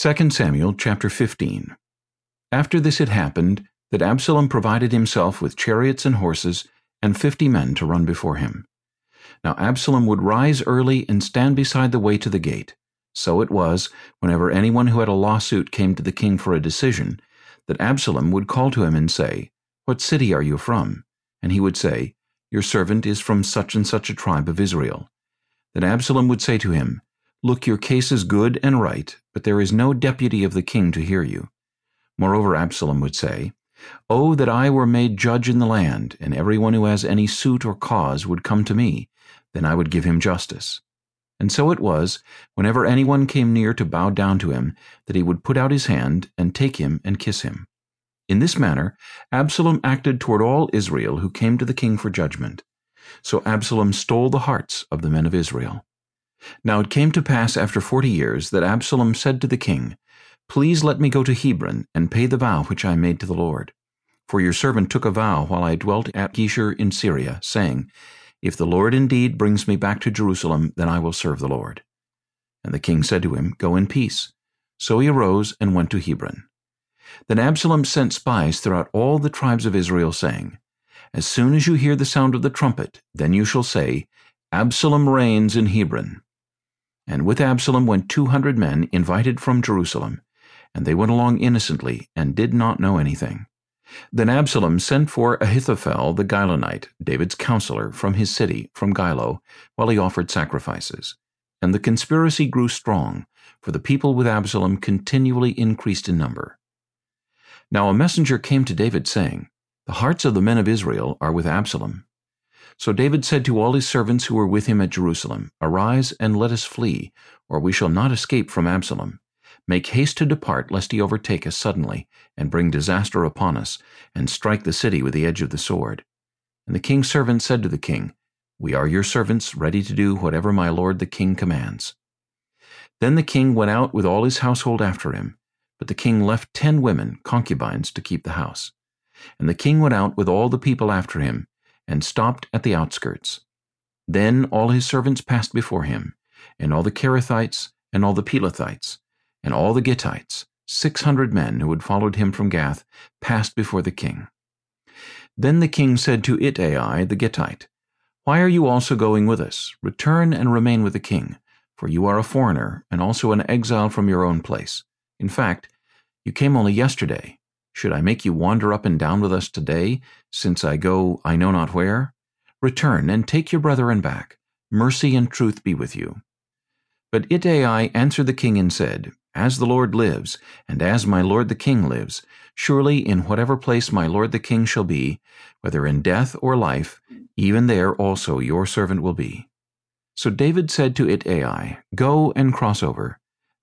2 Samuel chapter 15 After this had happened, that Absalom provided himself with chariots and horses, and fifty men to run before him. Now Absalom would rise early and stand beside the way to the gate. So it was, whenever anyone who had a lawsuit came to the king for a decision, that Absalom would call to him and say, What city are you from? And he would say, Your servant is from such and such a tribe of Israel. Then Absalom would say to him, Look, your case is good and right, but there is no deputy of the king to hear you. Moreover, Absalom would say, Oh, that I were made judge in the land, and every one who has any suit or cause would come to me, then I would give him justice. And so it was, whenever anyone came near to bow down to him, that he would put out his hand, and take him and kiss him. In this manner Absalom acted toward all Israel who came to the king for judgment. So Absalom stole the hearts of the men of Israel. Now it came to pass after forty years that Absalom said to the king, Please let me go to Hebron and pay the vow which I made to the Lord. For your servant took a vow while I dwelt at Geshur in Syria, saying, If the Lord indeed brings me back to Jerusalem, then I will serve the Lord. And the king said to him, Go in peace. So he arose and went to Hebron. Then Absalom sent spies throughout all the tribes of Israel, saying, As soon as you hear the sound of the trumpet, then you shall say, Absalom reigns in Hebron. And with Absalom went two hundred men invited from Jerusalem, and they went along innocently, and did not know anything. Then Absalom sent for Ahithophel the Gilonite, David's counselor, from his city, from Gilo, while he offered sacrifices. And the conspiracy grew strong, for the people with Absalom continually increased in number. Now a messenger came to David, saying, The hearts of the men of Israel are with Absalom. So David said to all his servants who were with him at Jerusalem, Arise and let us flee, or we shall not escape from Absalom. Make haste to depart, lest he overtake us suddenly, and bring disaster upon us, and strike the city with the edge of the sword. And the king's servants said to the king, We are your servants, ready to do whatever my lord the king commands. Then the king went out with all his household after him, but the king left ten women, concubines, to keep the house. And the king went out with all the people after him, and stopped at the outskirts. Then all his servants passed before him, and all the Cherethites, and all the Pelethites, and all the Gittites, six hundred men who had followed him from Gath, passed before the king. Then the king said to Ittai the Gittite, Why are you also going with us? Return and remain with the king, for you are a foreigner, and also an exile from your own place. In fact, you came only yesterday, should I make you wander up and down with us today, since I go I know not where? Return, and take your brethren back. Mercy and truth be with you. But Ittai answered the king and said, As the Lord lives, and as my lord the king lives, surely in whatever place my lord the king shall be, whether in death or life, even there also your servant will be. So David said to Ittai, Go and cross over.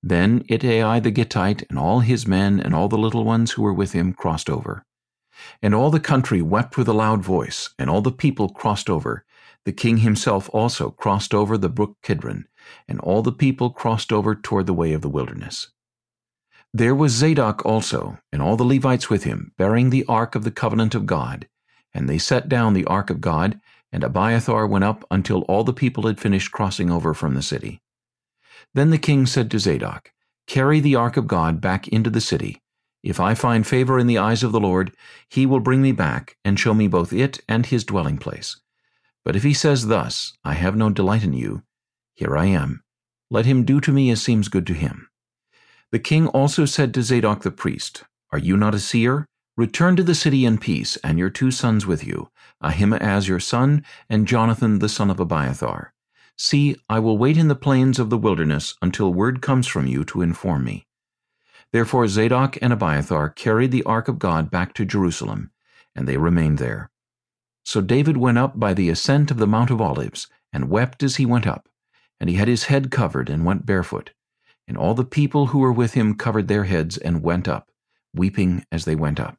Then Ittai the Gittite and all his men and all the little ones who were with him crossed over. And all the country wept with a loud voice, and all the people crossed over. The king himself also crossed over the brook Kidron, and all the people crossed over toward the way of the wilderness. There was Zadok also, and all the Levites with him, bearing the ark of the covenant of God. And they set down the ark of God, and Abiathar went up until all the people had finished crossing over from the city. Then the king said to Zadok, Carry the ark of God back into the city. If I find favor in the eyes of the Lord, he will bring me back, and show me both it and his dwelling place. But if he says thus, I have no delight in you, here I am. Let him do to me as seems good to him. The king also said to Zadok the priest, Are you not a seer? Return to the city in peace, and your two sons with you, Ahimaaz your son, and Jonathan the son of Abiathar. See, I will wait in the plains of the wilderness until word comes from you to inform me. Therefore Zadok and Abiathar carried the ark of God back to Jerusalem, and they remained there. So David went up by the ascent of the Mount of Olives, and wept as he went up, and he had his head covered and went barefoot. And all the people who were with him covered their heads and went up, weeping as they went up.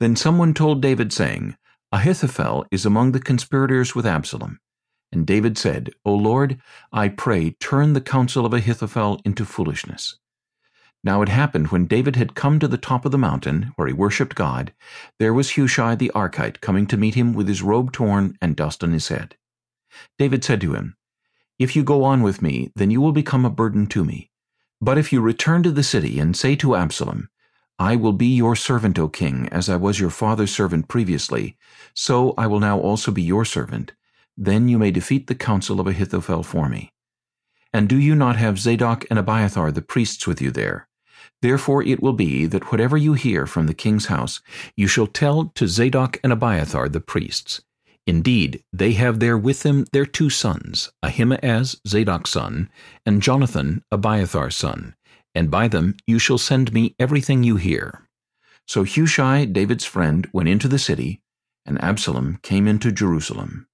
Then someone told David, saying, Ahithophel is among the conspirators with Absalom. And David said, O Lord, I pray, turn the counsel of Ahithophel into foolishness. Now it happened when David had come to the top of the mountain, where he worshipped God, there was Hushai the Archite coming to meet him with his robe torn and dust on his head. David said to him, If you go on with me, then you will become a burden to me. But if you return to the city and say to Absalom, I will be your servant, O king, as I was your father's servant previously, so I will now also be your servant, then you may defeat the counsel of Ahithophel for me. And do you not have Zadok and Abiathar the priests with you there? Therefore it will be that whatever you hear from the king's house, you shall tell to Zadok and Abiathar the priests. Indeed, they have there with them their two sons, Ahimaaz, Zadok's son, and Jonathan, Abiathar's son, and by them you shall send me everything you hear. So Hushai, David's friend, went into the city, and Absalom came into Jerusalem.